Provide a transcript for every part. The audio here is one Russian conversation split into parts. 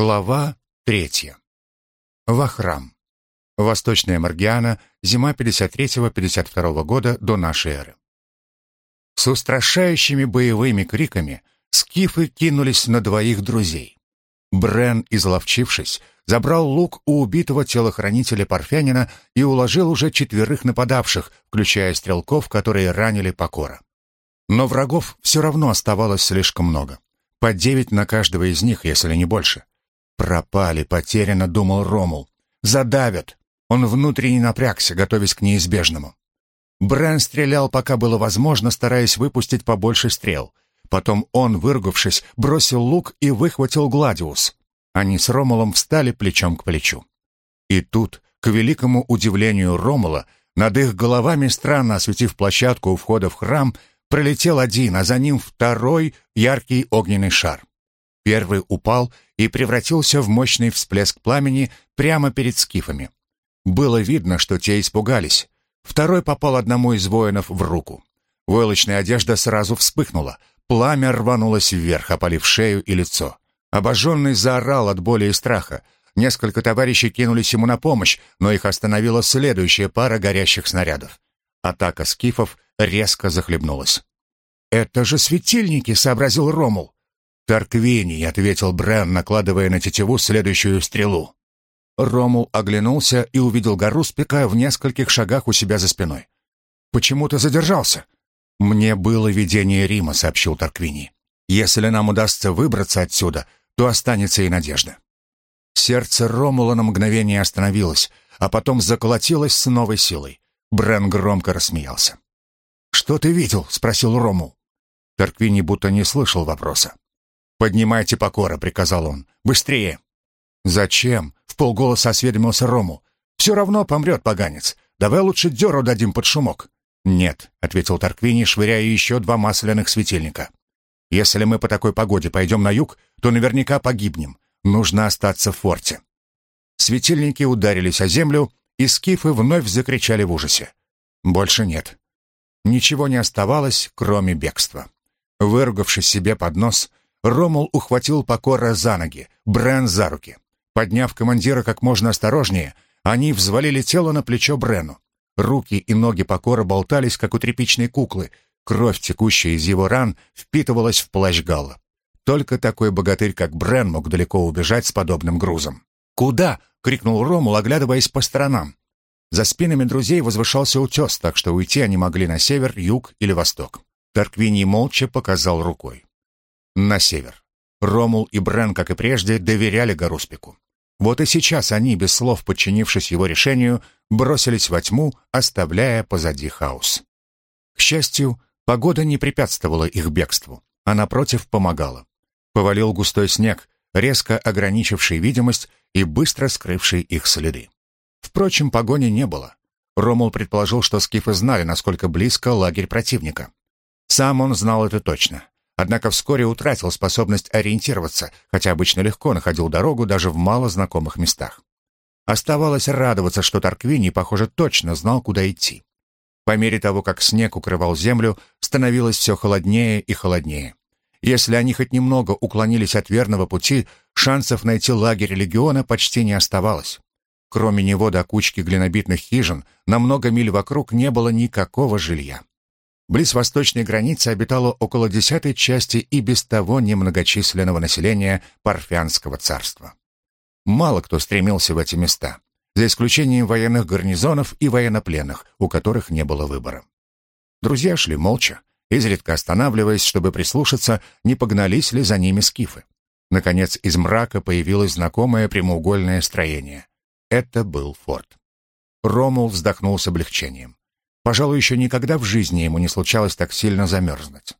Глава третья. Вахрам. Восточная Маргиана, зима 53-52 года до нашей эры. С устрашающими боевыми криками скифы кинулись на двоих друзей. Брен, изловчившись, забрал лук у убитого телохранителя Парфянина и уложил уже четверых нападавших, включая стрелков, которые ранили Покора. Но врагов все равно оставалось слишком много. По девять на каждого из них, если не больше. Пропали, потеряно, думал Ромул. Задавят. Он внутренне напрягся, готовясь к неизбежному. Брэн стрелял, пока было возможно, стараясь выпустить побольше стрел. Потом он, выругавшись, бросил лук и выхватил Гладиус. Они с Ромулом встали плечом к плечу. И тут, к великому удивлению Ромула, над их головами, странно осветив площадку у входа в храм, пролетел один, а за ним второй яркий огненный шар. Первый упал и превратился в мощный всплеск пламени прямо перед скифами. Было видно, что те испугались. Второй попал одному из воинов в руку. Войлочная одежда сразу вспыхнула. Пламя рванулось вверх, опалив шею и лицо. Обожженный заорал от боли и страха. Несколько товарищей кинулись ему на помощь, но их остановила следующая пара горящих снарядов. Атака скифов резко захлебнулась. «Это же светильники!» — сообразил Ромул. «Тарквини», — ответил Брен, накладывая на тетиву следующую стрелу. Ромул оглянулся и увидел гору спека в нескольких шагах у себя за спиной. «Почему ты задержался?» «Мне было видение Рима», — сообщил Тарквини. «Если нам удастся выбраться отсюда, то останется и надежда». Сердце Ромула на мгновение остановилось, а потом заколотилось с новой силой. Брен громко рассмеялся. «Что ты видел?» — спросил Ромул. Тарквини будто не слышал вопроса. «Поднимайте покора», — приказал он. «Быстрее!» «Зачем?» — в полголоса осведомился Рому. «Все равно помрет поганец. Давай лучше дёру дадим под шумок». «Нет», — ответил Тарквини, швыряя еще два масляных светильника. «Если мы по такой погоде пойдем на юг, то наверняка погибнем. Нужно остаться в форте». Светильники ударились о землю, и скифы вновь закричали в ужасе. «Больше нет». Ничего не оставалось, кроме бегства. Выругавшись себе под нос, Ромул ухватил Покора за ноги, Брен за руки. Подняв командира как можно осторожнее, они взвалили тело на плечо Брену. Руки и ноги Покора болтались, как у тряпичной куклы. Кровь, текущая из его ран, впитывалась в плащ Галла. Только такой богатырь, как Брен, мог далеко убежать с подобным грузом. «Куда?» — крикнул Ромул, оглядываясь по сторонам. За спинами друзей возвышался утес, так что уйти они могли на север, юг или восток. Тарквиний молча показал рукой на север. Ромул и Брен, как и прежде, доверяли Гаруспику. Вот и сейчас они, без слов подчинившись его решению, бросились во тьму, оставляя позади хаос. К счастью, погода не препятствовала их бегству, а напротив помогала. Повалил густой снег, резко ограничивший видимость и быстро скрывший их следы. Впрочем, погони не было. Ромул предположил, что скифы знали, насколько близко лагерь противника. Сам он знал это точно. Однако вскоре утратил способность ориентироваться, хотя обычно легко находил дорогу даже в мало знакомых местах. Оставалось радоваться, что Тарквини, похоже, точно знал, куда идти. По мере того, как снег укрывал землю, становилось все холоднее и холоднее. Если они хоть немного уклонились от верного пути, шансов найти лагерь легиона почти не оставалось. Кроме него до кучки глинобитных хижин на много миль вокруг не было никакого жилья. Близ восточной границы обитало около десятой части и без того немногочисленного населения Парфянского царства. Мало кто стремился в эти места, за исключением военных гарнизонов и военнопленных, у которых не было выбора. Друзья шли молча, изредка останавливаясь, чтобы прислушаться, не погнались ли за ними скифы. Наконец, из мрака появилось знакомое прямоугольное строение. Это был форт. Ромул вздохнул с облегчением. Пожалуй, еще никогда в жизни ему не случалось так сильно замерзнуть.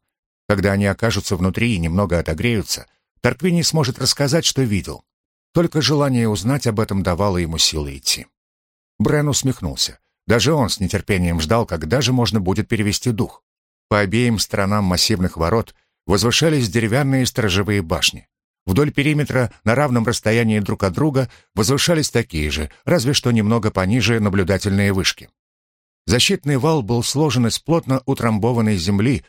Когда они окажутся внутри и немного отогреются, Торквини сможет рассказать, что видел. Только желание узнать об этом давало ему силы идти. Брен усмехнулся. Даже он с нетерпением ждал, когда же можно будет перевести дух. По обеим сторонам массивных ворот возвышались деревянные сторожевые башни. Вдоль периметра на равном расстоянии друг от друга возвышались такие же, разве что немного пониже наблюдательные вышки. Защитный вал был сложен из плотно утрамбованной земли,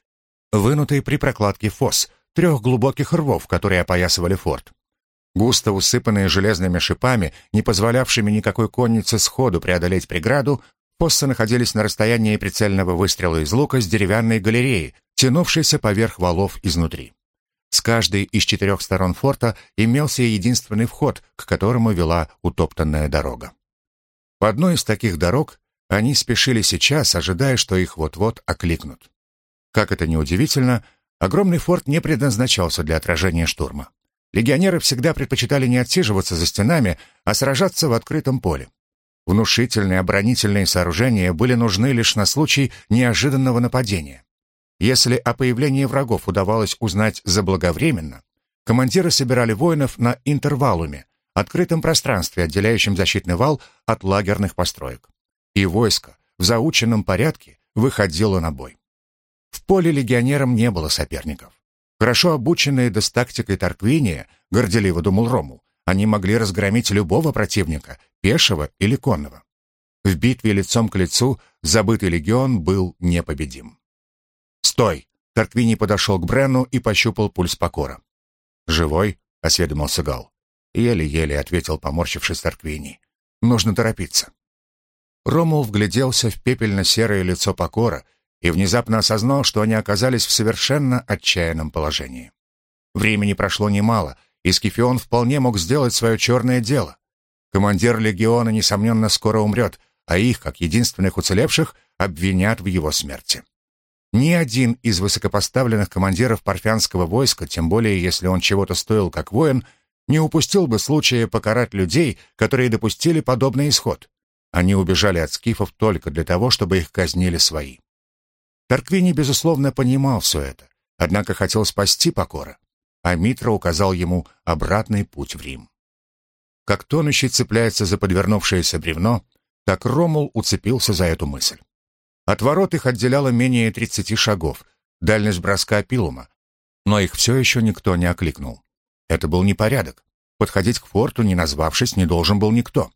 вынутой при прокладке фос, трех глубоких рвов, которые опоясывали форт. Густо усыпанные железными шипами, не позволявшими никакой коннице сходу преодолеть преграду, посты находились на расстоянии прицельного выстрела из лука с деревянной галереи, тянувшейся поверх валов изнутри. С каждой из четырех сторон форта имелся единственный вход, к которому вела утоптанная дорога. По одной из таких дорог они спешили сейчас, ожидая, что их вот-вот окликнут. Как это ни удивительно, огромный форт не предназначался для отражения штурма. Легионеры всегда предпочитали не отсиживаться за стенами, а сражаться в открытом поле. Внушительные оборонительные сооружения были нужны лишь на случай неожиданного нападения. Если о появлении врагов удавалось узнать заблаговременно, командиры собирали воинов на интервалуме, открытом пространстве, отделяющем защитный вал от лагерных построек. И войско в заученном порядке выходило на бой. В поле легионерам не было соперников. Хорошо обученные да с тактикой Тарквиния, горделиво думал Ромул, они могли разгромить любого противника, пешего или конного. В битве лицом к лицу забытый легион был непобедим. «Стой!» — Тарквини подошел к Бренну и пощупал пульс Покора. «Живой?» — осведомился Гал. Еле-еле ответил, поморщившись Тарквини. «Нужно торопиться». Ромул вгляделся в пепельно-серое лицо Покора и внезапно осознал, что они оказались в совершенно отчаянном положении. Времени прошло немало, и Скифион вполне мог сделать свое черное дело. Командир легиона, несомненно, скоро умрет, а их, как единственных уцелевших, обвинят в его смерти. Ни один из высокопоставленных командиров парфянского войска, тем более если он чего-то стоил как воин, не упустил бы случая покарать людей, которые допустили подобный исход. Они убежали от скифов только для того, чтобы их казнили свои. Тарквини, безусловно, понимал все это, однако хотел спасти Покора, а Митра указал ему обратный путь в Рим. Как тонущий цепляется за подвернувшееся бревно, так Ромул уцепился за эту мысль. От ворот их отделяло менее тридцати шагов, дальность броска пилума, но их все еще никто не окликнул. Это был непорядок. Подходить к форту, не назвавшись, не должен был никто.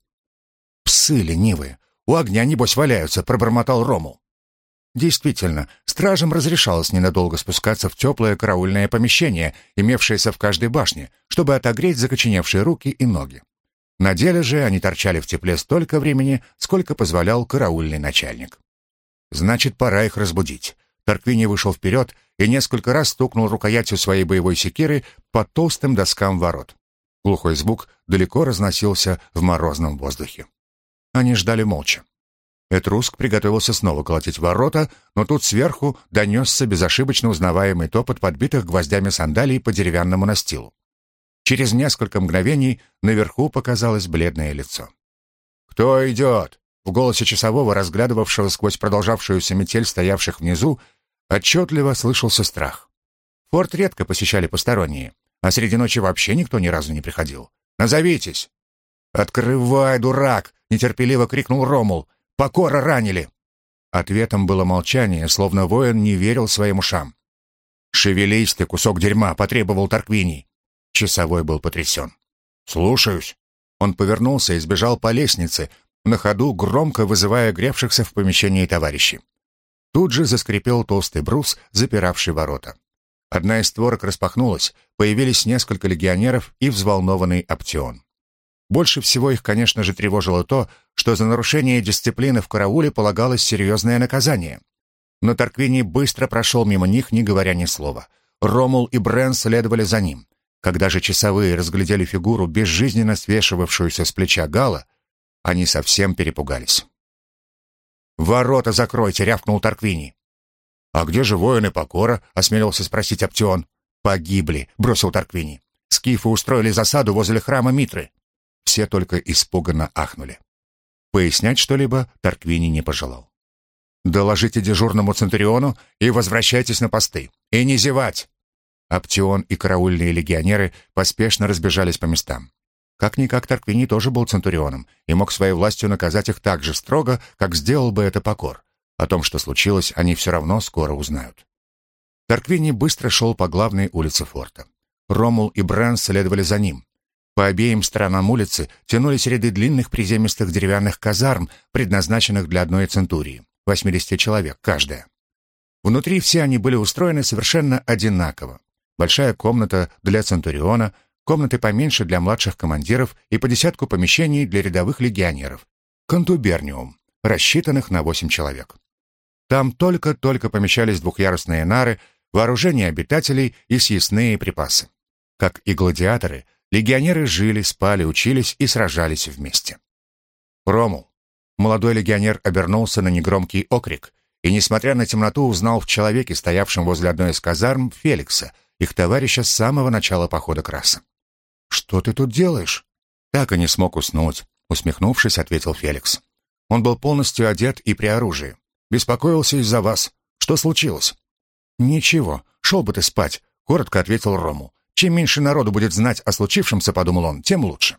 «Псы ленивые! У огня, небось, валяются!» — пробормотал Ромул. Действительно, стражам разрешалось ненадолго спускаться в теплое караульное помещение, имевшееся в каждой башне, чтобы отогреть закоченевшие руки и ноги. На деле же они торчали в тепле столько времени, сколько позволял караульный начальник. Значит, пора их разбудить. Тарквини вышел вперед и несколько раз стукнул рукоятью своей боевой секиры по толстым доскам ворот. Глухой звук далеко разносился в морозном воздухе. Они ждали молча. Этруск приготовился снова колотить ворота, но тут сверху донесся безошибочно узнаваемый топот подбитых гвоздями сандалий по деревянному настилу. Через несколько мгновений наверху показалось бледное лицо. «Кто идет?» В голосе часового, разглядывавшего сквозь продолжавшуюся метель стоявших внизу, отчетливо слышался страх. Форт редко посещали посторонние, а среди ночи вообще никто ни разу не приходил. «Назовитесь!» «Открывай, дурак!» — нетерпеливо крикнул Ромул. Покора ранили!» Ответом было молчание, словно воин не верил своим ушам. «Шевелись ты, кусок дерьма!» — потребовал Тарквиний. Часовой был потрясен. «Слушаюсь». Он повернулся и сбежал по лестнице, на ходу громко вызывая гревшихся в помещении товарищей. Тут же заскрипел толстый брус, запиравший ворота. Одна из створок распахнулась, появились несколько легионеров и взволнованный Аптеон. Больше всего их, конечно же, тревожило то, что за нарушение дисциплины в карауле полагалось серьезное наказание. Но Тарквини быстро прошел мимо них, не говоря ни слова. Ромул и Брен следовали за ним. Когда же часовые разглядели фигуру, безжизненно свешивавшуюся с плеча Гала, они совсем перепугались. «Ворота закройте!» — рявкнул Тарквини. «А где же воины покора?» — осмелился спросить Аптеон. «Погибли!» — бросил Тарквини. «Скифы устроили засаду возле храма Митры. Все только испуганно ахнули. Пояснять что-либо Тарквини не пожелал. «Доложите дежурному Центуриону и возвращайтесь на посты. И не зевать!» Аптеон и караульные легионеры поспешно разбежались по местам. Как-никак Тарквини тоже был Центурионом и мог своей властью наказать их так же строго, как сделал бы это Покор. О том, что случилось, они все равно скоро узнают. Тарквини быстро шел по главной улице форта. Ромул и Брэн следовали за ним. По обеим сторонам улицы тянулись ряды длинных приземистых деревянных казарм, предназначенных для одной центурии, 80 человек каждая. Внутри все они были устроены совершенно одинаково. Большая комната для центуриона, комнаты поменьше для младших командиров и по десятку помещений для рядовых легионеров. Контуберниум, рассчитанных на восемь человек. Там только-только помещались двухъярусные нары, вооружение обитателей и съестные припасы. Как и гладиаторы, легионеры жили, спали, учились и сражались вместе. Ромул. Молодой легионер обернулся на негромкий окрик и, несмотря на темноту, узнал в человеке, стоявшем возле одной из казарм, Феликса, их товарища с самого начала похода краса. «Что ты тут делаешь?» «Так и не смог уснуть», — усмехнувшись, ответил Феликс. Он был полностью одет и при оружии. «Беспокоился из-за вас. Что случилось?» «Ничего, шел бы ты спать», — коротко ответил Рому. «Чем меньше народу будет знать о случившемся, — подумал он, — тем лучше».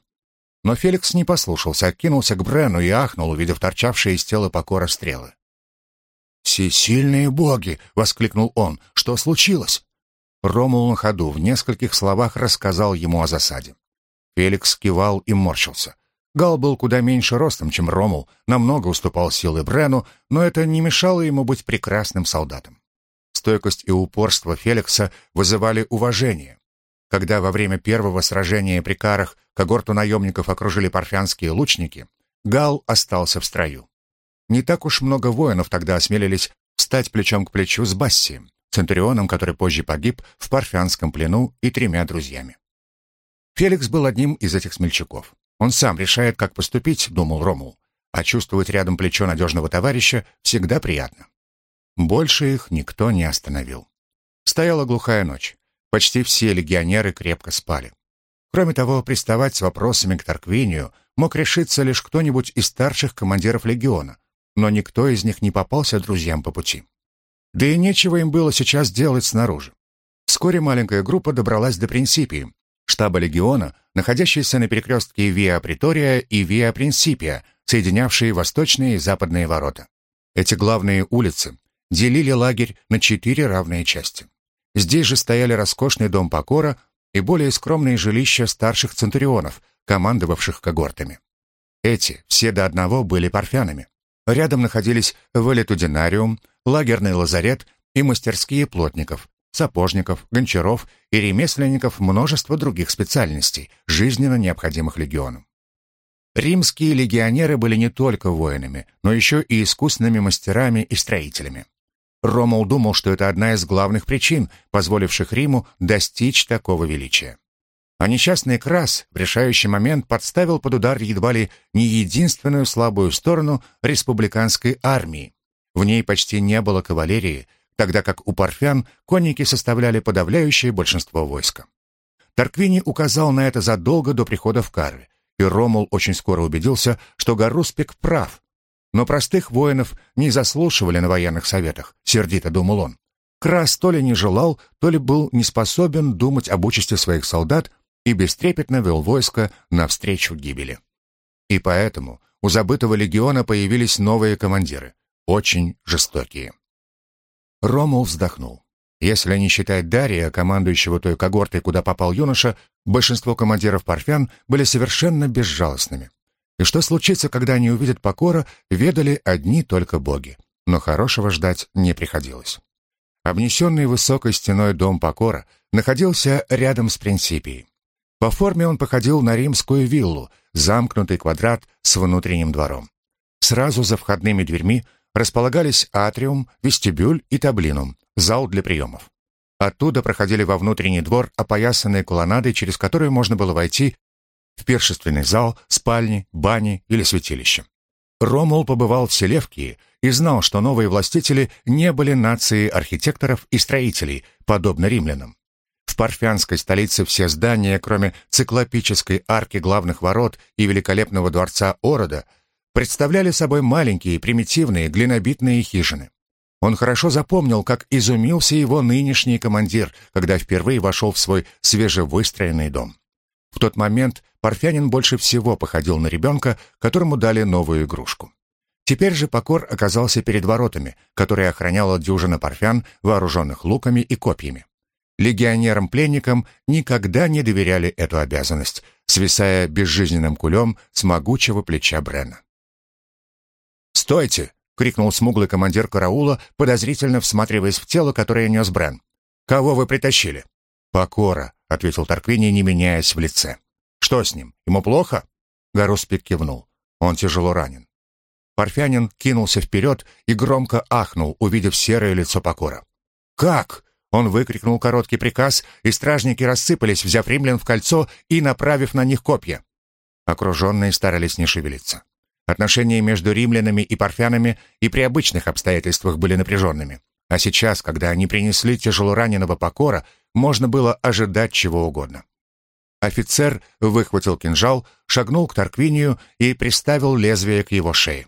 Но Феликс не послушался, кинулся к Брену и ахнул, увидев торчавшие из тела покора стрелы. «Всесильные боги!» — воскликнул он. «Что случилось?» Ромул на ходу в нескольких словах рассказал ему о засаде. Феликс кивал и морщился. Гал был куда меньше ростом, чем Ромул, намного уступал силы Брену, но это не мешало ему быть прекрасным солдатом. Стойкость и упорство Феликса вызывали уважение. Когда во время первого сражения при Карах когорту наемников окружили парфянские лучники, Гал остался в строю. Не так уж много воинов тогда осмелились встать плечом к плечу с Бассием, центурионом, который позже погиб в парфянском плену и тремя друзьями. Феликс был одним из этих смельчаков. Он сам решает, как поступить, думал Ромул, а чувствовать рядом плечо надежного товарища всегда приятно. Больше их никто не остановил. Стояла глухая ночь. Почти все легионеры крепко спали. Кроме того, приставать с вопросами к Тарквинию мог решиться лишь кто-нибудь из старших командиров легиона, но никто из них не попался друзьям по пути. Да и нечего им было сейчас делать снаружи. Вскоре маленькая группа добралась до Принципии, штаба легиона, находящейся на перекрестке Виа Притория и Виа Принципия, соединявшие восточные и западные ворота. Эти главные улицы делили лагерь на четыре равные части. Здесь же стояли роскошный дом Покора и более скромные жилища старших центурионов, командовавших когортами. Эти, все до одного, были парфянами. Рядом находились валетудинариум, лагерный лазарет и мастерские плотников, сапожников, гончаров и ремесленников множество других специальностей, жизненно необходимых легиону. Римские легионеры были не только воинами, но еще и искусными мастерами и строителями. Ромул думал, что это одна из главных причин, позволивших Риму достичь такого величия. А несчастный Крас в решающий момент подставил под удар едва ли не единственную слабую сторону республиканской армии. В ней почти не было кавалерии, тогда как у парфян конники составляли подавляющее большинство войска. Тарквини указал на это задолго до прихода в Карве, и Ромул очень скоро убедился, что Гаруспик прав. Но простых воинов не заслушивали на военных советах, сердито думал он. Крас то ли не желал, то ли был не способен думать об участи своих солдат и бестрепетно вел войско навстречу гибели. И поэтому у забытого легиона появились новые командиры, очень жестокие. Ромул вздохнул. Если не считать Дария, командующего той когортой, куда попал юноша, большинство командиров парфян были совершенно безжалостными. И что случится, когда они увидят покора, ведали одни только боги. Но хорошего ждать не приходилось. Обнесенный высокой стеной дом покора находился рядом с Принципией. По форме он походил на римскую виллу, замкнутый квадрат с внутренним двором. Сразу за входными дверьми располагались атриум, вестибюль и таблинум, зал для приемов. Оттуда проходили во внутренний двор, опоясанные колоннадой, через которую можно было войти в пиршественный зал, спальни, бани или святилище. Ромул побывал в Селевкии и знал, что новые властители не были нацией архитекторов и строителей, подобно римлянам. В парфянской столице все здания, кроме циклопической арки главных ворот и великолепного дворца Орода, представляли собой маленькие, примитивные, глинобитные хижины. Он хорошо запомнил, как изумился его нынешний командир, когда впервые вошел в свой свежевыстроенный дом. В тот момент парфянин больше всего походил на ребенка, которому дали новую игрушку. Теперь же Покор оказался перед воротами, которые охраняла дюжина парфян, вооруженных луками и копьями. Легионерам-пленникам никогда не доверяли эту обязанность, свисая безжизненным кулем с могучего плеча Брена. «Стойте!» — крикнул смуглый командир караула, подозрительно всматриваясь в тело, которое нес Брен. «Кого вы притащили?» «Покора», — ответил Тарквини, не меняясь в лице. «Что с ним? Ему плохо?» Гаруспик кивнул. «Он тяжело ранен». Парфянин кинулся вперед и громко ахнул, увидев серое лицо покора. «Как?» — он выкрикнул короткий приказ, и стражники рассыпались, взяв римлян в кольцо и направив на них копья. Окруженные старались не шевелиться. Отношения между римлянами и парфянами и при обычных обстоятельствах были напряженными. А сейчас, когда они принесли тяжелораненого покора, можно было ожидать чего угодно. Офицер выхватил кинжал, шагнул к Тарквинию и приставил лезвие к его шее.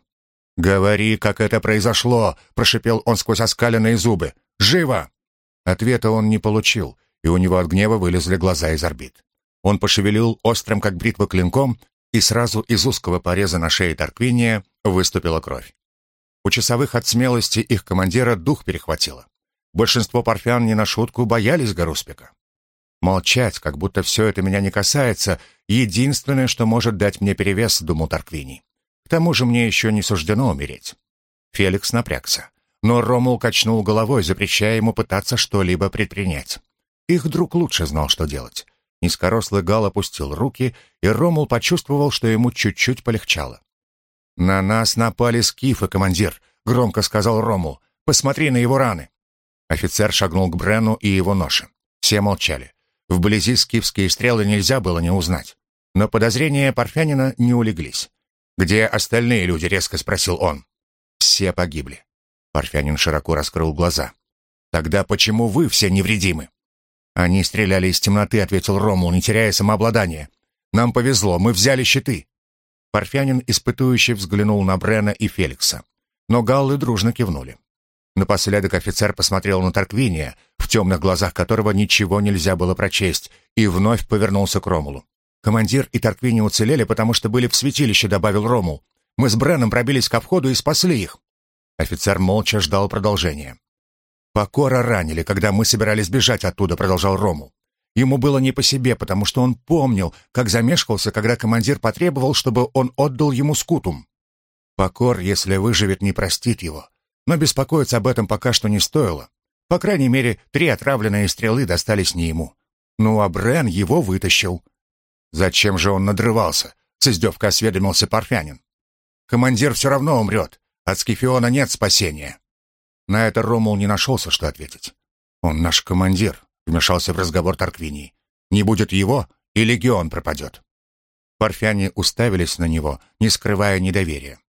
«Говори, как это произошло!» — прошипел он сквозь оскаленные зубы. «Живо!» Ответа он не получил, и у него от гнева вылезли глаза из орбит. Он пошевелил острым, как бритва, клинком, и сразу из узкого пореза на шее Тарквиния выступила кровь. У часовых от смелости их командира дух перехватило. Большинство парфян не на шутку боялись Гаруспика. Молчать, как будто все это меня не касается, единственное, что может дать мне перевес, думал Тарквини. К тому же мне еще не суждено умереть. Феликс напрягся, но Ромул качнул головой, запрещая ему пытаться что-либо предпринять. Их друг лучше знал, что делать. Низкорослый Гал опустил руки, и Ромул почувствовал, что ему чуть-чуть полегчало. «На нас напали скифы, командир», — громко сказал Ромул. «Посмотри на его раны». Офицер шагнул к Брену и его ноше. Все молчали. Вблизи скифские стрелы нельзя было не узнать. Но подозрения Парфянина не улеглись. «Где остальные люди?» — резко спросил он. «Все погибли». Парфянин широко раскрыл глаза. «Тогда почему вы все невредимы?» «Они стреляли из темноты», — ответил Ромул, не теряя самообладания. «Нам повезло, мы взяли щиты». Парфянин испытующе взглянул на Брена и Феликса. Но галлы дружно кивнули. Напоследок офицер посмотрел на Тарквиния, темных глазах которого ничего нельзя было прочесть, и вновь повернулся к Ромулу. «Командир и Тарквини уцелели, потому что были в святилище», — добавил Ромул. «Мы с Бреном пробились ко входу и спасли их». Офицер молча ждал продолжения. «Покора ранили, когда мы собирались бежать оттуда», — продолжал Рому. Ему было не по себе, потому что он помнил, как замешкался, когда командир потребовал, чтобы он отдал ему скутум. Покор, если выживет, не простит его. Но беспокоиться об этом пока что не стоило. По крайней мере, три отравленные стрелы достались не ему. Ну, а Брен его вытащил. Зачем же он надрывался? С издевкой осведомился Парфянин. Командир все равно умрет. От Скифиона нет спасения. На это Ромул не нашелся, что ответить. «Он наш командир», — вмешался в разговор Тарквиний. «Не будет его, и легион пропадет». Парфяне уставились на него, не скрывая недоверия.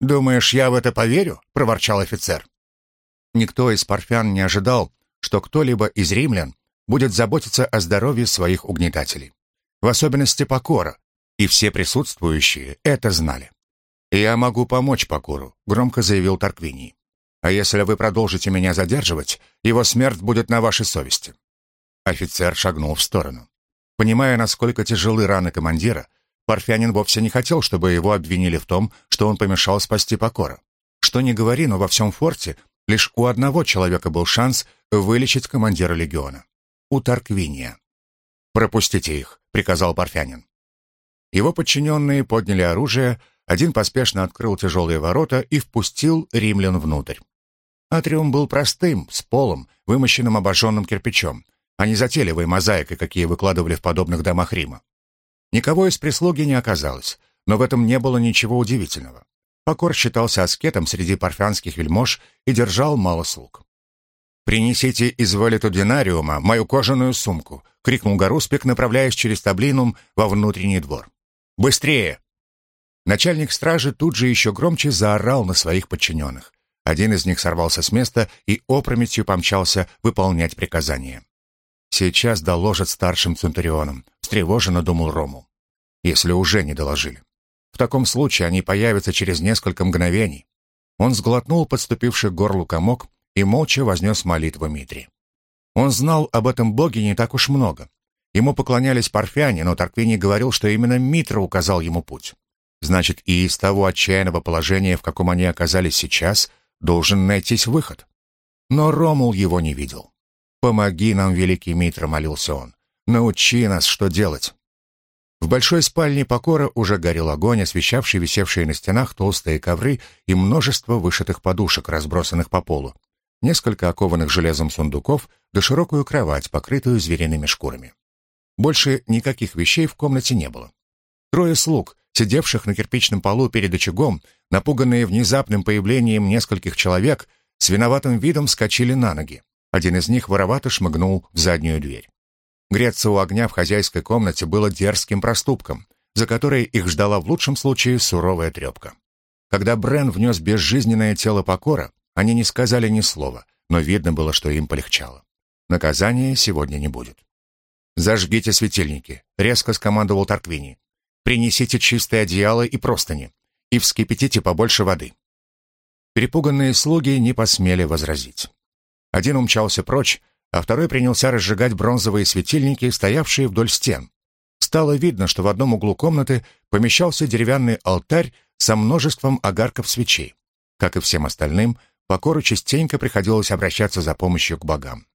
«Думаешь, я в это поверю?» — проворчал офицер. Никто из парфян не ожидал, что кто-либо из римлян будет заботиться о здоровье своих угнетателей. В особенности Покора, и все присутствующие это знали. «Я могу помочь Покору», — громко заявил Тарквиний. А если вы продолжите меня задерживать, его смерть будет на вашей совести». Офицер шагнул в сторону. Понимая, насколько тяжелы раны командира, Парфянин вовсе не хотел, чтобы его обвинили в том, что он помешал спасти Покора. Что ни говори, но во всем форте лишь у одного человека был шанс вылечить командира легиона. У Тарквиния. «Пропустите их», — приказал Парфянин. Его подчиненные подняли оружие, один поспешно открыл тяжелые ворота и впустил римлян внутрь. Атриум был простым, с полом, вымощенным обожженным кирпичом, а не затейливой мозаикой, какие выкладывали в подобных домах Рима. Никого из прислуги не оказалось, но в этом не было ничего удивительного. Покор считался аскетом среди парфянских вельмож и держал мало слуг. «Принесите из валетудинариума мою кожаную сумку!» — крикнул Гаруспик, направляясь через таблинум во внутренний двор. «Быстрее!» Начальник стражи тут же еще громче заорал на своих подчиненных. Один из них сорвался с места и опрометью помчался выполнять приказание. «Сейчас доложат старшим центурионам», — встревоженно думал Рому. «Если уже не доложили. В таком случае они появятся через несколько мгновений». Он сглотнул подступивший к горлу комок и молча вознес молитву Митри. Он знал об этом боге не так уж много. Ему поклонялись парфяне, но Тарквини говорил, что именно Митра указал ему путь. Значит, и из того отчаянного положения, в каком они оказались сейчас, Должен найтись выход. Но Ромул его не видел. «Помоги нам, великий Митра», — молился он. «Научи нас, что делать». В большой спальне Покора уже горел огонь, освещавший висевшие на стенах толстые ковры и множество вышитых подушек, разбросанных по полу, несколько окованных железом сундуков да широкую кровать, покрытую звериными шкурами. Больше никаких вещей в комнате не было. Трое слуг, сидевших на кирпичном полу перед очагом, напуганные внезапным появлением нескольких человек, с виноватым видом вскочили на ноги. Один из них воровато шмыгнул в заднюю дверь. Греться у огня в хозяйской комнате было дерзким проступком, за который их ждала в лучшем случае суровая трепка. Когда Брен внес безжизненное тело покора, они не сказали ни слова, но видно было, что им полегчало. Наказания сегодня не будет. «Зажгите светильники», — резко скомандовал Тарквини. «Принесите чистое одеяло и простыни, и вскипятите побольше воды». Перепуганные слуги не посмели возразить. Один умчался прочь, а второй принялся разжигать бронзовые светильники, стоявшие вдоль стен. Стало видно, что в одном углу комнаты помещался деревянный алтарь со множеством огарков свечей. Как и всем остальным, Покору частенько приходилось обращаться за помощью к богам.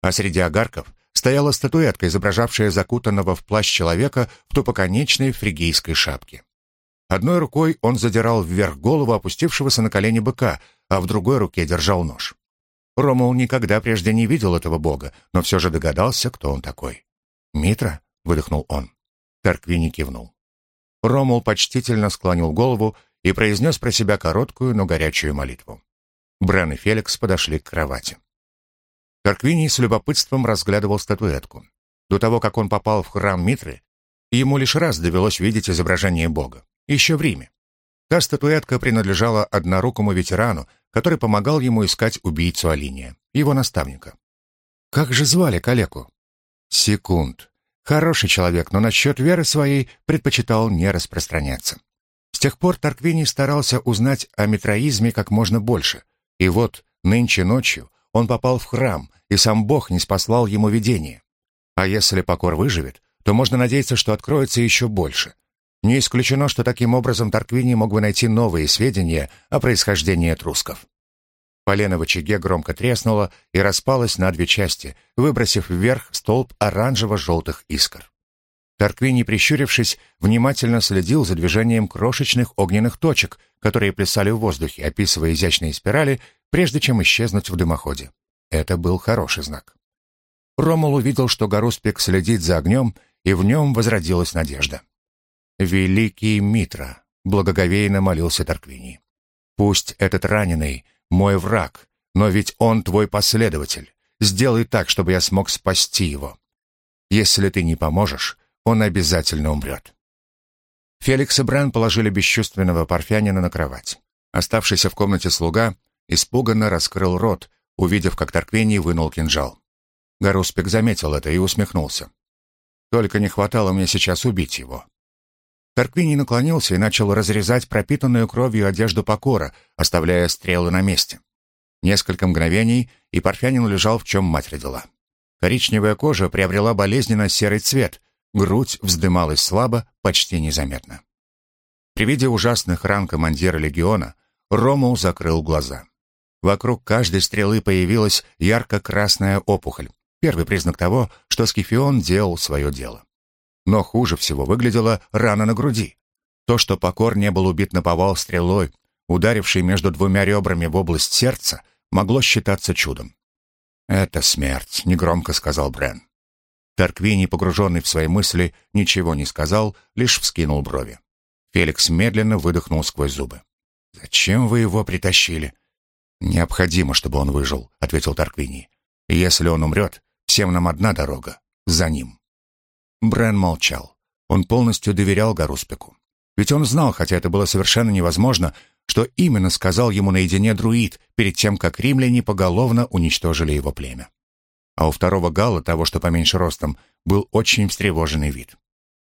А среди огарков стояла статуэтка, изображавшая закутанного в плащ человека в тупоконечной фригийской шапке. Одной рукой он задирал вверх голову опустившегося на колени быка, а в другой руке держал нож. Ромул никогда прежде не видел этого бога, но все же догадался, кто он такой. «Митра?» — выдохнул он. Тарквини кивнул. Ромул почтительно склонил голову и произнес про себя короткую, но горячую молитву. Брен и Феликс подошли к кровати. Тарквини с любопытством разглядывал статуэтку. До того, как он попал в храм Митры, ему лишь раз довелось видеть изображение бога, еще в Риме. Та статуэтка принадлежала однорукому ветерану, который помогал ему искать убийцу Алиния, его наставника. Как же звали калеку? Секунд. Хороший человек, но насчет веры своей предпочитал не распространяться. С тех пор Тарквини старался узнать о митроизме как можно больше. И вот, нынче ночью, он попал в храм, и сам Бог не спаслал ему видение. А если покор выживет, то можно надеяться, что откроется еще больше — не исключено, что таким образом Тарквини мог бы найти новые сведения о происхождении этрусков. Полено в очаге громко треснуло и распалось на две части, выбросив вверх столб оранжево-желтых искр. Тарквини, прищурившись, внимательно следил за движением крошечных огненных точек, которые плясали в воздухе, описывая изящные спирали, прежде чем исчезнуть в дымоходе. Это был хороший знак. Ромул увидел, что Гаруспик следит за огнем, и в нем возродилась надежда. «Великий Митра», — благоговейно молился Тарквини. «Пусть этот раненый — мой враг, но ведь он твой последователь. Сделай так, чтобы я смог спасти его. Если ты не поможешь, он обязательно умрет». Феликс и Бран положили бесчувственного парфянина на кровать. Оставшийся в комнате слуга испуганно раскрыл рот, увидев, как Тарквини вынул кинжал. Гаруспик заметил это и усмехнулся. «Только не хватало мне сейчас убить его. Тарквини наклонился и начал разрезать пропитанную кровью одежду покора, оставляя стрелы на месте. Несколько мгновений, и Парфянин лежал, в чем мать родила. Коричневая кожа приобрела болезненно серый цвет, грудь вздымалась слабо, почти незаметно. При виде ужасных ран командира легиона Ромул закрыл глаза. Вокруг каждой стрелы появилась ярко-красная опухоль, первый признак того, что Скифион делал свое дело. Но хуже всего выглядела рана на груди. То, что Покор не был убит на повал стрелой, ударившей между двумя ребрами в область сердца, могло считаться чудом. «Это смерть», — негромко сказал Брен. Тарквини, погруженный в свои мысли, ничего не сказал, лишь вскинул брови. Феликс медленно выдохнул сквозь зубы. «Зачем вы его притащили?» «Необходимо, чтобы он выжил», — ответил Тарквини. «Если он умрет, всем нам одна дорога — за ним». Брен молчал. Он полностью доверял Гаруспику. Ведь он знал, хотя это было совершенно невозможно, что именно сказал ему наедине друид перед тем, как римляне поголовно уничтожили его племя. А у второго Гала, того, что поменьше ростом, был очень встревоженный вид.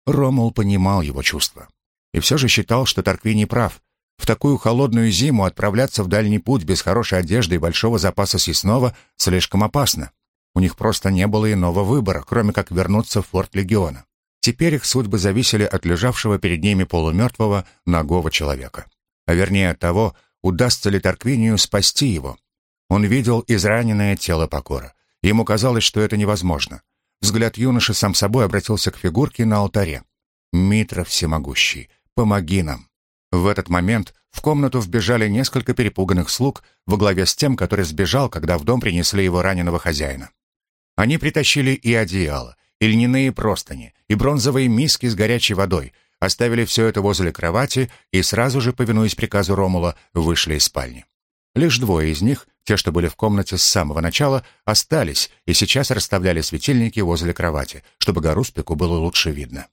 Ромул понимал его чувства. И все же считал, что Тарквини прав. В такую холодную зиму отправляться в дальний путь без хорошей одежды и большого запаса съестного слишком опасно. У них просто не было иного выбора, кроме как вернуться в форт Легиона. Теперь их судьбы зависели от лежавшего перед ними полумертвого ногого человека. А вернее от того, удастся ли Тарквинию спасти его. Он видел израненное тело Покора. Ему казалось, что это невозможно. Взгляд юноши сам собой обратился к фигурке на алтаре. «Митра всемогущий, помоги нам!» В этот момент в комнату вбежали несколько перепуганных слуг во главе с тем, который сбежал, когда в дом принесли его раненого хозяина. Они притащили и одеяло, и льняные простыни, и бронзовые миски с горячей водой, оставили все это возле кровати и сразу же, повинуясь приказу Ромула, вышли из спальни. Лишь двое из них, те, что были в комнате с самого начала, остались и сейчас расставляли светильники возле кровати, чтобы Гаруспику было лучше видно.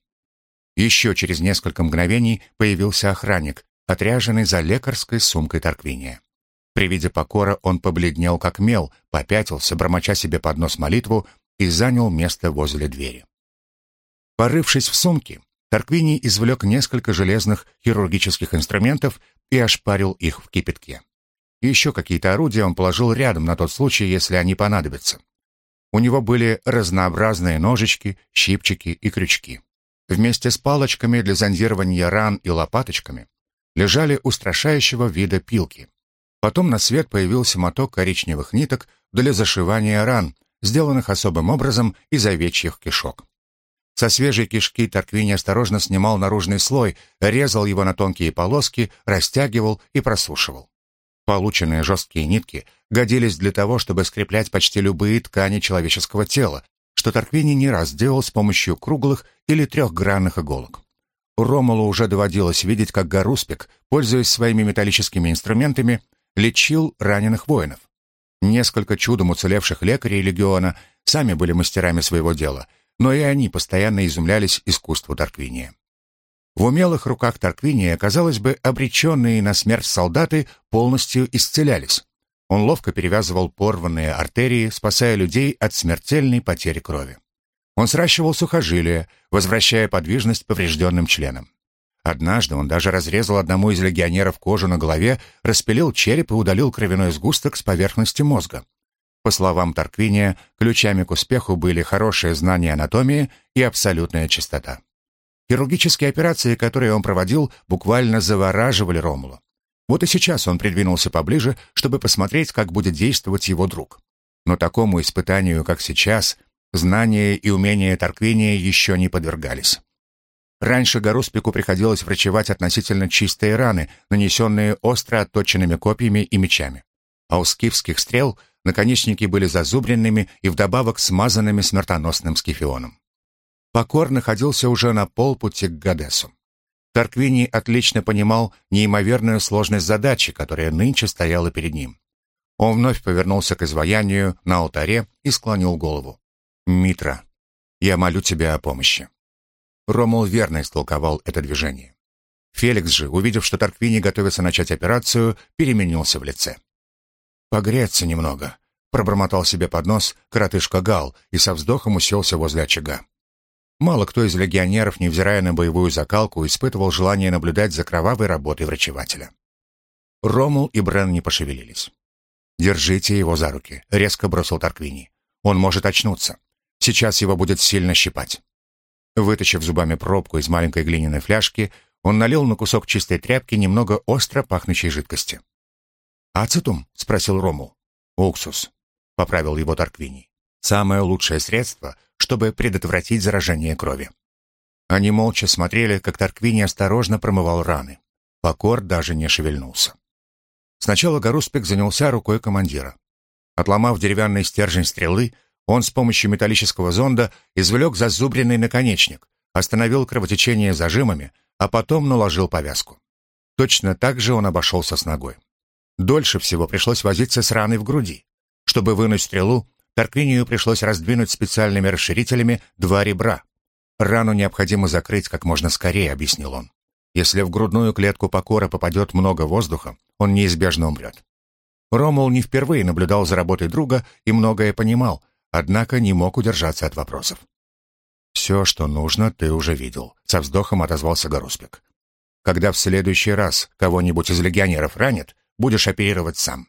Еще через несколько мгновений появился охранник, отряженный за лекарской сумкой Торквиния. При виде покора он побледнел как мел, попятился, бормоча себе под нос молитву и занял место возле двери. Порывшись в сумке, Торквиний извлек несколько железных хирургических инструментов и ошпарил их в кипятке. Еще какие-то орудия он положил рядом на тот случай, если они понадобятся. У него были разнообразные ножички, щипчики и крючки. Вместе с палочками для зондирования ран и лопаточками лежали устрашающего вида пилки. Потом на свет появился моток коричневых ниток для зашивания ран, сделанных особым образом из овечьих кишок. Со свежей кишки Торквини осторожно снимал наружный слой, резал его на тонкие полоски, растягивал и просушивал. Полученные жесткие нитки годились для того, чтобы скреплять почти любые ткани человеческого тела, что Торквини не раз делал с помощью круглых или трехгранных иголок. Ромулу уже доводилось видеть, как Гаруспик, пользуясь своими металлическими инструментами, лечил раненых воинов. Несколько чудом уцелевших лекарей легиона сами были мастерами своего дела, но и они постоянно изумлялись искусству Торквиния. В умелых руках Тарквиния, казалось бы, обреченные на смерть солдаты полностью исцелялись. Он ловко перевязывал порванные артерии, спасая людей от смертельной потери крови. Он сращивал сухожилия, возвращая подвижность поврежденным членам. Однажды он даже разрезал одному из легионеров кожу на голове, распилил череп и удалил кровяной сгусток с поверхности мозга. По словам Тарквиния, ключами к успеху были хорошее знание анатомии и абсолютная чистота. Хирургические операции, которые он проводил, буквально завораживали Ромула. Вот и сейчас он придвинулся поближе, чтобы посмотреть, как будет действовать его друг. Но такому испытанию, как сейчас, знания и умения Торквиния еще не подвергались. Раньше Гаруспику приходилось врачевать относительно чистые раны, нанесенные остро отточенными копьями и мечами. А у скифских стрел наконечники были зазубренными и вдобавок смазанными смертоносным скифионом. Покор находился уже на полпути к Гадесу. Тарквини отлично понимал неимоверную сложность задачи, которая нынче стояла перед ним. Он вновь повернулся к изваянию на алтаре и склонил голову. «Митра, я молю тебя о помощи». Ромул верно истолковал это движение. Феликс же, увидев, что Тарквини готовится начать операцию, переменился в лице. «Погреться немного», — пробормотал себе под нос коротышка Гал и со вздохом уселся возле очага. Мало кто из легионеров, невзирая на боевую закалку, испытывал желание наблюдать за кровавой работой врачевателя. Ромул и Брен не пошевелились. «Держите его за руки», — резко бросил Тарквини. «Он может очнуться. Сейчас его будет сильно щипать». Вытащив зубами пробку из маленькой глиняной фляжки, он налил на кусок чистой тряпки немного остро пахнущей жидкости. «Ацетум?» — спросил Ромул. «Уксус», — поправил его Тарквини. «Самое лучшее средство, чтобы предотвратить заражение крови. Они молча смотрели, как Тарквини осторожно промывал раны. Покор даже не шевельнулся. Сначала Гаруспик занялся рукой командира. Отломав деревянный стержень стрелы, он с помощью металлического зонда извлек зазубренный наконечник, остановил кровотечение зажимами, а потом наложил повязку. Точно так же он обошелся с ногой. Дольше всего пришлось возиться с раной в груди. Чтобы вынуть стрелу, Тарквинию пришлось раздвинуть специальными расширителями два ребра. «Рану необходимо закрыть как можно скорее», — объяснил он. «Если в грудную клетку покора попадет много воздуха, он неизбежно умрет». Ромул не впервые наблюдал за работой друга и многое понимал, однако не мог удержаться от вопросов. «Все, что нужно, ты уже видел», — со вздохом отозвался Гаруспик. «Когда в следующий раз кого-нибудь из легионеров ранит, будешь оперировать сам».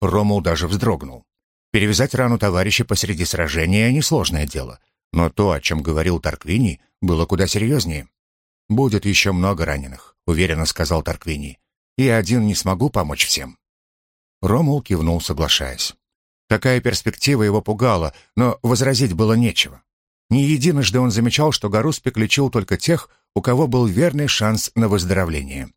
Ромул даже вздрогнул. Перевязать рану товарища посреди сражения — несложное дело. Но то, о чем говорил Тарквини, было куда серьезнее. «Будет еще много раненых», — уверенно сказал Тарквини. «И один не смогу помочь всем». Ромул кивнул, соглашаясь. Такая перспектива его пугала, но возразить было нечего. Не единожды он замечал, что Гаруспик лечил только тех, у кого был верный шанс на выздоровление.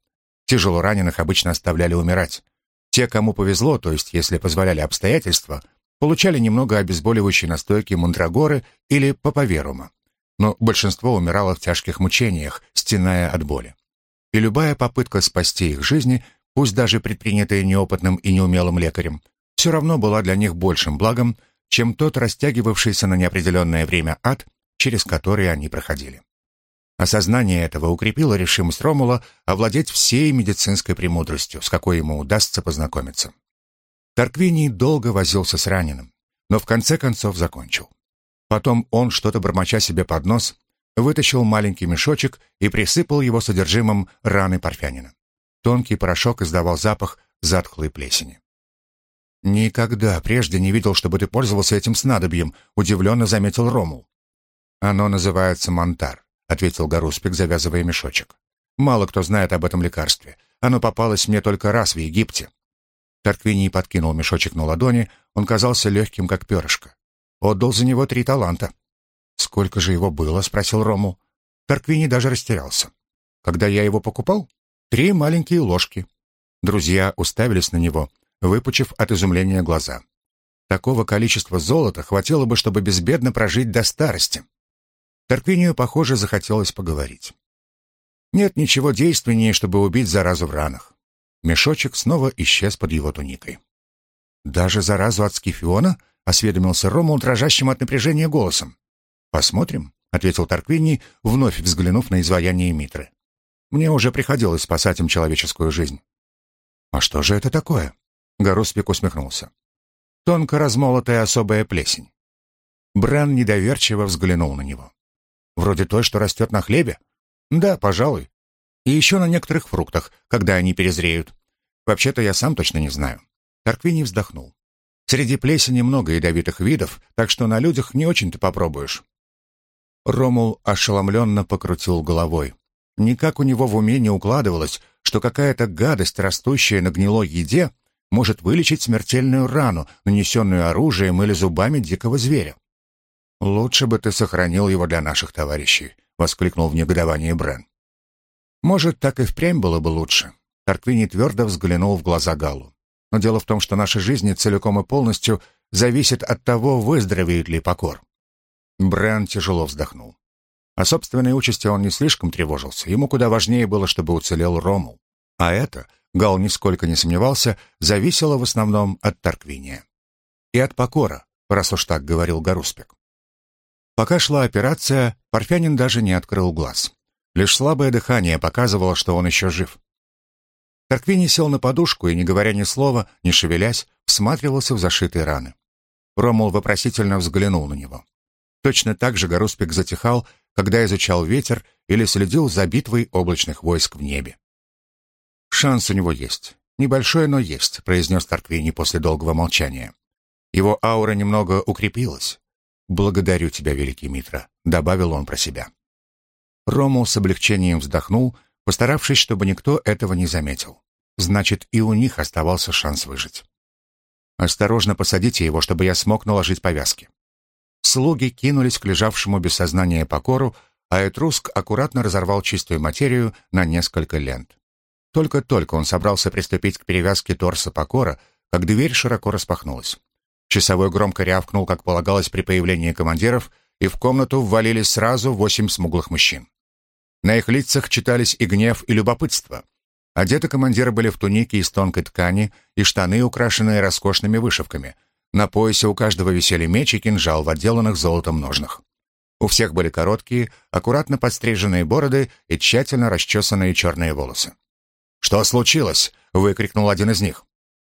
Тяжело раненых обычно оставляли умирать. Те, кому повезло, то есть если позволяли обстоятельства, получали немного обезболивающей настойки мандрагоры или папаверума, но большинство умирало в тяжких мучениях, стеная от боли. И любая попытка спасти их жизни, пусть даже предпринятая неопытным и неумелым лекарем, все равно была для них большим благом, чем тот растягивавшийся на неопределенное время ад, через который они проходили. Осознание этого укрепило решимость Ромула овладеть всей медицинской премудростью, с какой ему удастся познакомиться. Тарквиний долго возился с раненым, но в конце концов закончил. Потом он, что-то бормоча себе под нос, вытащил маленький мешочек и присыпал его содержимым раны парфянина. Тонкий порошок издавал запах затхлой плесени. «Никогда прежде не видел, чтобы ты пользовался этим снадобьем», — удивленно заметил Ромул. «Оно называется мантар», — ответил Гаруспик, завязывая мешочек. «Мало кто знает об этом лекарстве. Оно попалось мне только раз в Египте». Тарквиний подкинул мешочек на ладони, он казался легким, как перышко. Отдал за него три таланта. «Сколько же его было?» — спросил Рому. Тарквини даже растерялся. «Когда я его покупал? Три маленькие ложки». Друзья уставились на него, выпучив от изумления глаза. Такого количества золота хватило бы, чтобы безбедно прожить до старости. Тарквинию, похоже, захотелось поговорить. Нет ничего действеннее, чтобы убить заразу в ранах. Мешочек снова исчез под его туникой. «Даже заразу от скифиона?» — осведомился Ромул дрожащим от напряжения голосом. «Посмотрим», — ответил Тарквини, вновь взглянув на изваяние Митры. «Мне уже приходилось спасать им человеческую жизнь». «А что же это такое?» — Гаруспик усмехнулся. «Тонко размолотая особая плесень». Бран недоверчиво взглянул на него. Вроде той, что растет на хлебе? Да, пожалуй. И еще на некоторых фруктах, когда они перезреют. Вообще-то я сам точно не знаю. Тарквини вздохнул. Среди плесени много ядовитых видов, так что на людях не очень-то попробуешь. Ромул ошеломленно покрутил головой. Никак у него в уме не укладывалось, что какая-то гадость, растущая на гнилой еде, может вылечить смертельную рану, нанесенную оружием или зубами дикого зверя. «Лучше бы ты сохранил его для наших товарищей», — воскликнул в негодовании Брен. «Может, так и впрямь было бы лучше». Тарквини твердо взглянул в глаза Галу. «Но дело в том, что наши жизни целиком и полностью зависят от того, выздоровеет ли покор». Брен тяжело вздохнул. О собственной участи он не слишком тревожился. Ему куда важнее было, чтобы уцелел Ромул. А это, Гал нисколько не сомневался, зависело в основном от Тарквиния. И от покора, раз уж так говорил Гаруспек. Пока шла операция, Парфянин даже не открыл глаз. Лишь слабое дыхание показывало, что он еще жив. Тарквини сел на подушку и, не говоря ни слова, не шевелясь, всматривался в зашитые раны. Ромул вопросительно взглянул на него. Точно так же Гаруспик затихал, когда изучал ветер или следил за битвой облачных войск в небе. «Шанс у него есть. Небольшой, но есть», — произнес Тарквини после долгого молчания. Его аура немного укрепилась. «Благодарю тебя, великий Митра», — добавил он про себя. Рому с облегчением вздохнул, постаравшись, чтобы никто этого не заметил. Значит, и у них оставался шанс выжить. «Осторожно посадите его, чтобы я смог наложить повязки». Слуги кинулись к лежавшему без сознания покору, а Этруск аккуратно разорвал чистую материю на несколько лент. Только-только он собрался приступить к перевязке торса покора, как дверь широко распахнулась. Часовой громко рявкнул, как полагалось при появлении командиров, и в комнату ввалились сразу восемь смуглых мужчин. На их лицах читались и гнев, и любопытство. Одеты командиры были в туники из тонкой ткани и штаны, украшенные роскошными вышивками. На поясе у каждого висели меч и кинжал в отделанных золотом ножнах. У всех были короткие, аккуратно подстриженные бороды и тщательно расчесанные черные волосы. «Что случилось?» — выкрикнул один из них.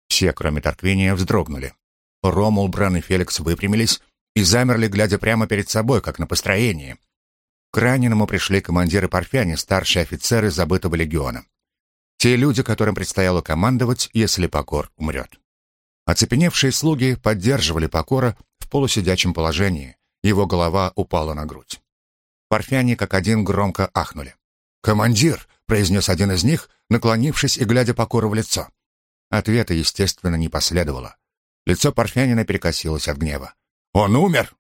Все, кроме Тарквиния, вздрогнули. Ромул, Бран и Феликс выпрямились и замерли, глядя прямо перед собой, как на построении. К раненому пришли командиры Парфяне, старшие офицеры забытого легиона. Те люди, которым предстояло командовать, если Покор умрет. Оцепеневшие слуги поддерживали Покора в полусидячем положении. Его голова упала на грудь. Парфяне как один громко ахнули. «Командир!» — произнес один из них, наклонившись и глядя Покору в лицо. Ответа, естественно, не последовало. Лицо Парфянина перекосилось от гнева. «Он умер!»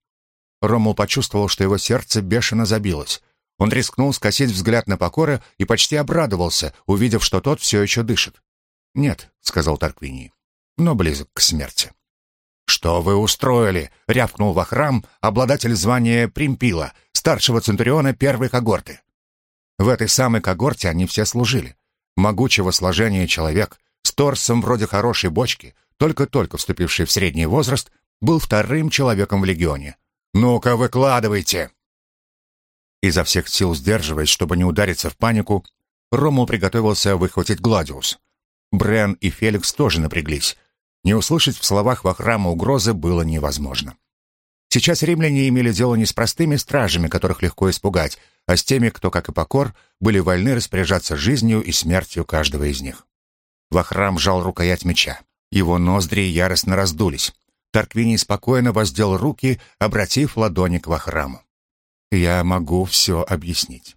Ромул почувствовал, что его сердце бешено забилось. Он рискнул скосить взгляд на Покора и почти обрадовался, увидев, что тот все еще дышит. «Нет», — сказал Тарквини, — «но близок к смерти». что вы устроили?» — рявкнул Вахрам, обладатель звания Примпила, старшего центуриона первой когорты. В этой самой когорте они все служили. Могучего сложения человек, с торсом вроде хорошей бочки, только-только вступивший в средний возраст, был вторым человеком в легионе. «Ну-ка, выкладывайте!» Изо всех сил сдерживаясь, чтобы не удариться в панику, Ромул приготовился выхватить Гладиус. Брен и Феликс тоже напряглись. Не услышать в словах Вахрама угрозы было невозможно. Сейчас римляне имели дело не с простыми стражами, которых легко испугать, а с теми, кто, как и Покор, были вольны распоряжаться жизнью и смертью каждого из них. Вахрам жал рукоять меча. Его ноздри яростно раздулись. Тарквиний спокойно воздел руки, обратив ладони к Вахраму. «Я могу все объяснить».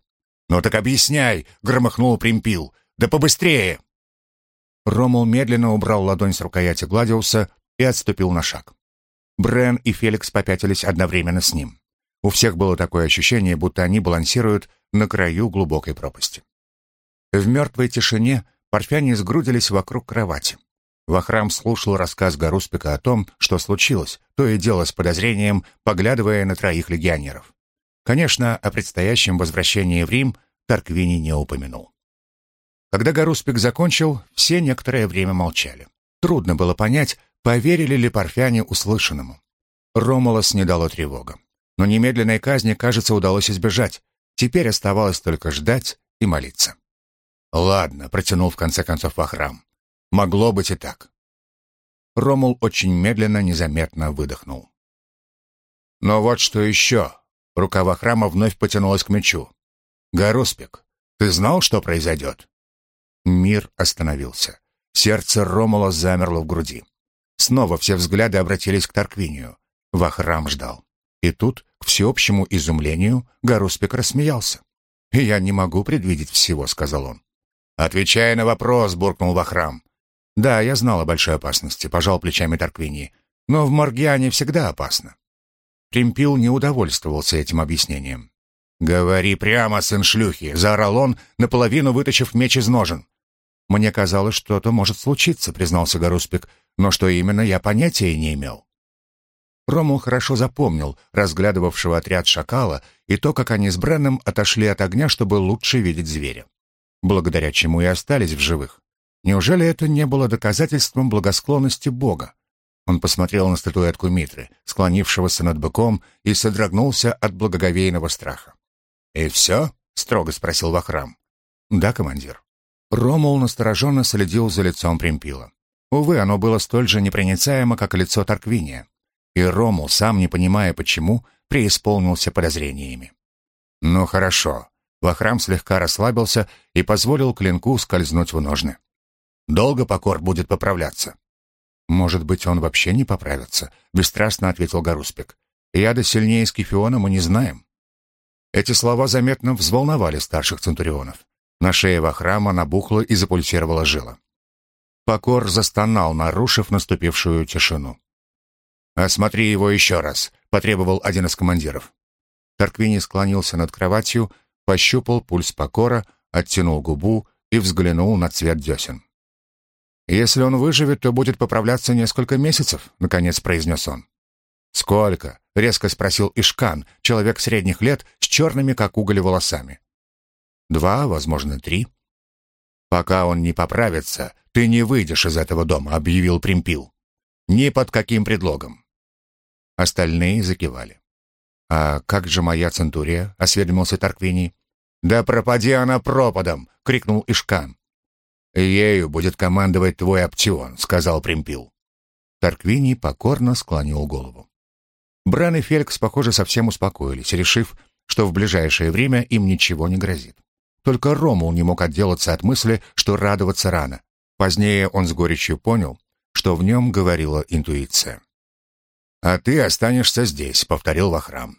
«Ну так объясняй!» — громыхнул Примпил. «Да побыстрее!» Ромул медленно убрал ладонь с рукояти Гладиуса и отступил на шаг. Брен и Феликс попятились одновременно с ним. У всех было такое ощущение, будто они балансируют на краю глубокой пропасти. В мертвой тишине парфяне сгрудились вокруг кровати. Вахрам слушал рассказ Гаруспика о том, что случилось, то и дело с подозрением, поглядывая на троих легионеров. Конечно, о предстоящем возвращении в Рим Тарквини не упомянул. Когда Гаруспик закончил, все некоторое время молчали. Трудно было понять, поверили ли парфяне услышанному. Ромулос не дало тревога. Но немедленной казни, кажется, удалось избежать. Теперь оставалось только ждать и молиться. «Ладно», — протянул в конце концов Вахрам. «Могло быть и так». Ромул очень медленно, незаметно выдохнул. «Но вот что еще!» Рукава храма вновь потянулась к мечу. «Гаруспик, ты знал, что произойдет?» Мир остановился. Сердце Ромула замерло в груди. Снова все взгляды обратились к Тарквинию. Вахрам ждал. И тут, к всеобщему изумлению, Гаруспик рассмеялся. «Я не могу предвидеть всего», — сказал он. «Отвечая на вопрос», — буркнул Вахрам. «Да, я знал о большой опасности», — пожал плечами Тарквини. «Но в Маргиане всегда опасно. Тремпил не удовольствовался этим объяснением. «Говори прямо, сын шлюхи!» — заорал он, наполовину вытащив меч из ножен. «Мне казалось, что-то может случиться», — признался Гаруспик, «но что именно, я понятия не имел». Ромул хорошо запомнил разглядывавшего отряд шакала и то, как они с Бренном отошли от огня, чтобы лучше видеть зверя. Благодаря чему и остались в живых. Неужели это не было доказательством благосклонности Бога? Он посмотрел на статуэтку Митры, склонившегося над быком, и содрогнулся от благоговейного страха. «И все?» — строго спросил Вахрам. «Да, командир». Ромул настороженно следил за лицом Примпила. Увы, оно было столь же непроницаемо, как лицо Тарквиния. И Ромул, сам не понимая почему, преисполнился подозрениями. «Ну хорошо». Вахрам слегка расслабился и позволил клинку скользнуть в ножны. «Долго Покор будет поправляться?» «Может быть, он вообще не поправится?» — бесстрастно ответил Гаруспик. «Яда сильнее Скифиона мы не знаем». Эти слова заметно взволновали старших центурионов. На шее Вахрама набухла и запульсировала жила. Покор застонал, нарушив наступившую тишину. «Осмотри его еще раз», — потребовал один из командиров. Тарквини склонился над кроватью, пощупал пульс Покора, оттянул губу и взглянул на цвет десен. «Если он выживет, то будет поправляться несколько месяцев», — наконец произнес он. «Сколько?» — резко спросил Ишкан, человек средних лет с черными, как уголь, волосами. «Два, возможно, три». «Пока он не поправится, ты не выйдешь из этого дома», — объявил Примпил. «Ни под каким предлогом». Остальные закивали. «А как же моя центурия?» — осведомился Тарквини. «Да пропади она пропадом!» — крикнул Ишкан. «Ею будет командовать твой Аптион», — сказал Примпил. Тарквини покорно склонил голову. Бран и Феликс, похоже, совсем успокоились, решив, что в ближайшее время им ничего не грозит. Только Ромул не мог отделаться от мысли, что радоваться рано. Позднее он с горечью понял, что в нем говорила интуиция. «А ты останешься здесь», — повторил Вахрам.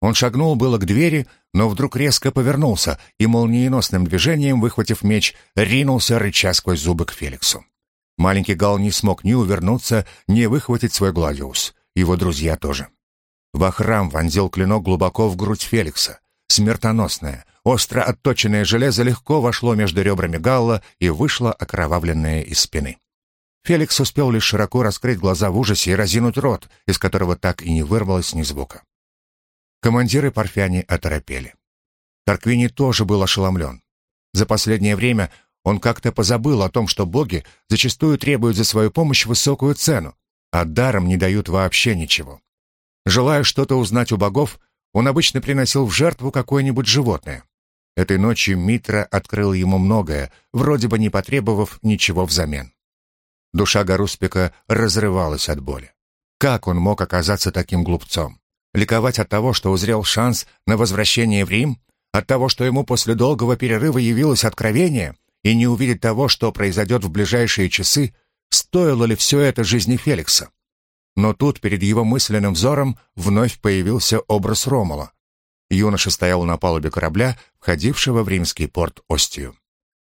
Он шагнул было к двери, но вдруг резко повернулся и молниеносным движением, выхватив меч, ринулся, рыча сквозь зубы к Феликсу. Маленький Гал не смог ни увернуться, ни выхватить свой гладиус. Его друзья тоже. Вахрам вонзил клинок глубоко в грудь Феликса. Смертоносное, остро отточенное железо легко вошло между ребрами Галла и вышло окровавленное из спины. Феликс успел лишь широко раскрыть глаза в ужасе и разинуть рот, из которого так и не вырвалось ни звука. Командиры Парфяне оторопели. Тарквини тоже был ошеломлен. За последнее время он как-то позабыл о том, что боги зачастую требуют за свою помощь высокую цену, а даром не дают вообще ничего. Желая что-то узнать у богов, он обычно приносил в жертву какое-нибудь животное. Этой ночью Митра открыл ему многое, вроде бы не потребовав ничего взамен. Душа Гаруспика разрывалась от боли. Как он мог оказаться таким глупцом? Ликовать от того, что узрел шанс на возвращение в Рим? От того, что ему после долгого перерыва явилось откровение? И не увидеть того, что произойдет в ближайшие часы? Стоило ли все это жизни Феликса? Но тут перед его мысленным взором вновь появился образ Ромула. Юноша стоял на палубе корабля, входившего в римский порт Остию.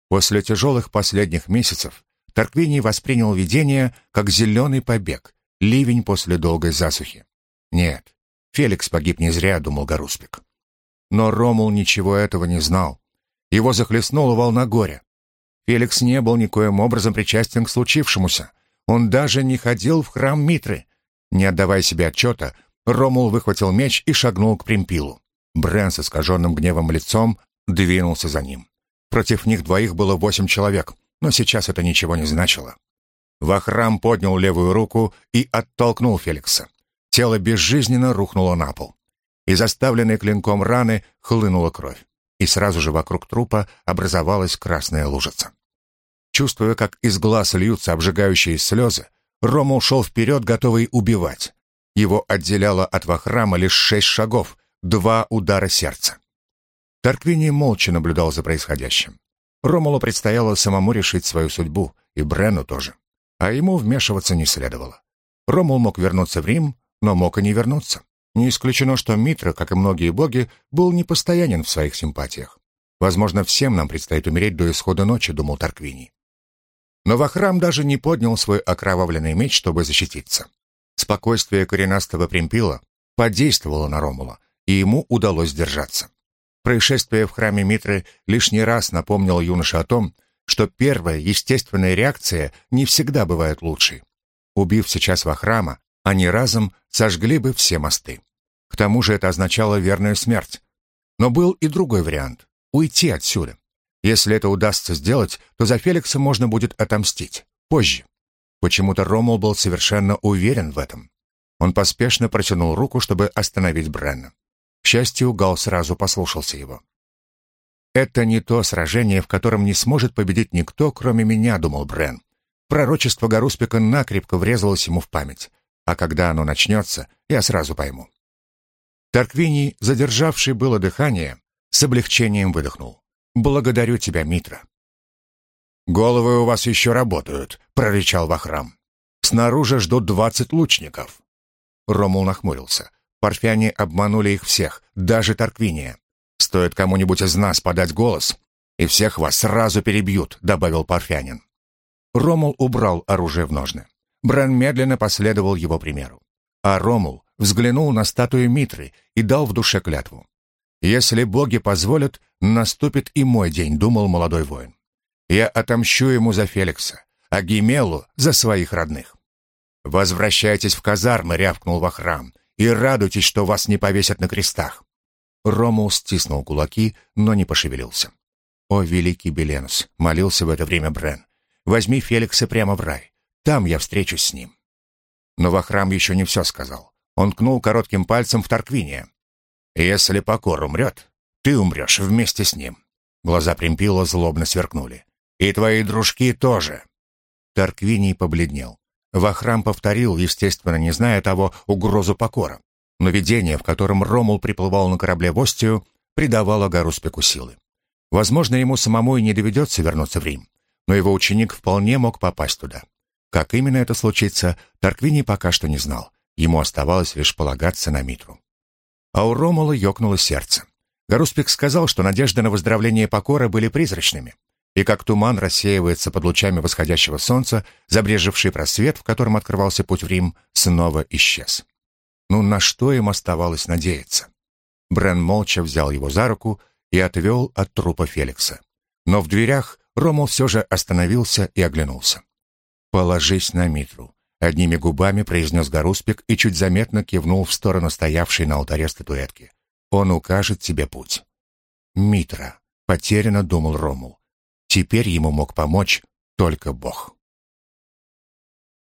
После тяжелых последних месяцев Тарквиний воспринял видение как зеленый побег, ливень после долгой засухи. Нет, Феликс погиб не зря, думал Гаруспик. Но Ромул ничего этого не знал. Его захлестнула волна горя. Феликс не был никоим образом причастен к случившемуся. Он даже не ходил в храм Митры. Не отдавая себе отчета, Ромул выхватил меч и шагнул к Примпилу. Брэн с искаженным гневом лицом двинулся за ним. Против них двоих было восемь человек но сейчас это ничего не значило. Вахрам поднял левую руку и оттолкнул Феликса. Тело безжизненно рухнуло на пол. Из оставленной клинком раны хлынула кровь, и сразу же вокруг трупа образовалась красная лужица. Чувствуя, как из глаз льются обжигающие слезы, Рома ушел вперед, готовый убивать. Его отделяло от Вахрама лишь шесть шагов, два удара сердца. Тарквини молча наблюдал за происходящим. Ромулу предстояло самому решить свою судьбу, и Брену тоже. А ему вмешиваться не следовало. Ромул мог вернуться в Рим, но мог и не вернуться. Не исключено, что Митра, как и многие боги, был непостоянен в своих симпатиях. Возможно, всем нам предстоит умереть до исхода ночи, думал Тарквини. Но Вахрам даже не поднял свой окровавленный меч, чтобы защититься. Спокойствие коренастого Примпила подействовало на Ромула, и ему удалось держаться. Происшествие в храме Митры лишний раз напомнило юноше о том, что первая естественная реакция не всегда бывает лучшей. Убив сейчас во храма, они разом сожгли бы все мосты. К тому же это означало верную смерть. Но был и другой вариант — уйти отсюда. Если это удастся сделать, то за Феликса можно будет отомстить. Позже. Почему-то Ромул был совершенно уверен в этом. Он поспешно протянул руку, чтобы остановить Бренна. К счастью, Гал сразу послушался его. «Это не то сражение, в котором не сможет победить никто, кроме меня», — думал Брен. Пророчество Гаруспика накрепко врезалось ему в память. А когда оно начнется, я сразу пойму. Тарквини, задержавший было дыхание, с облегчением выдохнул. «Благодарю тебя, Митра». «Головы у вас еще работают», — прорычал Вахрам. «Снаружи ждут двадцать лучников». Ромул нахмурился. Парфяне обманули их всех, даже Тарквиния. Стоит кому-нибудь из нас подать голос, и всех вас сразу перебьют», — добавил Парфянин. Ромул убрал оружие в ножны. Бран медленно последовал его примеру. А Ромул взглянул на статую Митры и дал в душе клятву. «Если боги позволят, наступит и мой день», — думал молодой воин. «Я отомщу ему за Феликса, а Гимелу — за своих родных». «Возвращайтесь в казармы», — рявкнул Вахрам, и радуйтесь, что вас не повесят на крестах». Ромул стиснул кулаки, но не пошевелился. «О, великий Беленус!» — молился в это время Брен. «Возьми Феликса прямо в рай. Там я встречусь с ним». Но Вахрам еще не все сказал. Он кнул коротким пальцем в Тарквиния. «Если Покор умрет, ты умрешь вместе с ним». Глаза Примпила злобно сверкнули. «И твои дружки тоже». Тарквиний побледнел. Вахрам повторил, естественно, не зная того, угрозу покора. Но видение, в котором Ромул приплывал на корабле в Остию, придавало Гаруспеку силы. Возможно, ему самому и не доведется вернуться в Рим, но его ученик вполне мог попасть туда. Как именно это случится, Тарквини пока что не знал. Ему оставалось лишь полагаться на Митру. А у Ромула ёкнуло сердце. Гаруспик сказал, что надежды на выздоровление покора были призрачными и как туман рассеивается под лучами восходящего солнца, забрежевший просвет, в котором открывался путь в Рим, снова исчез. Ну, на что им оставалось надеяться? Брен молча взял его за руку и отвел от трупа Феликса. Но в дверях Ромул все же остановился и оглянулся. «Положись на Митру», — одними губами произнес Гаруспик и чуть заметно кивнул в сторону стоявшей на алтаре статуэтки. «Он укажет тебе путь». «Митра», — потерянно думал Ромул. Теперь ему мог помочь только Бог.